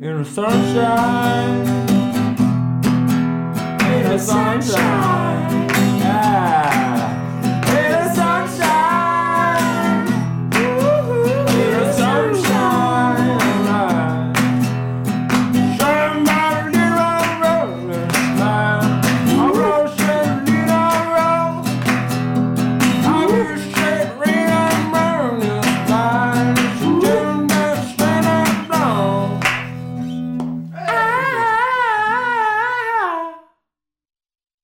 In the sunshine. In the sunshine.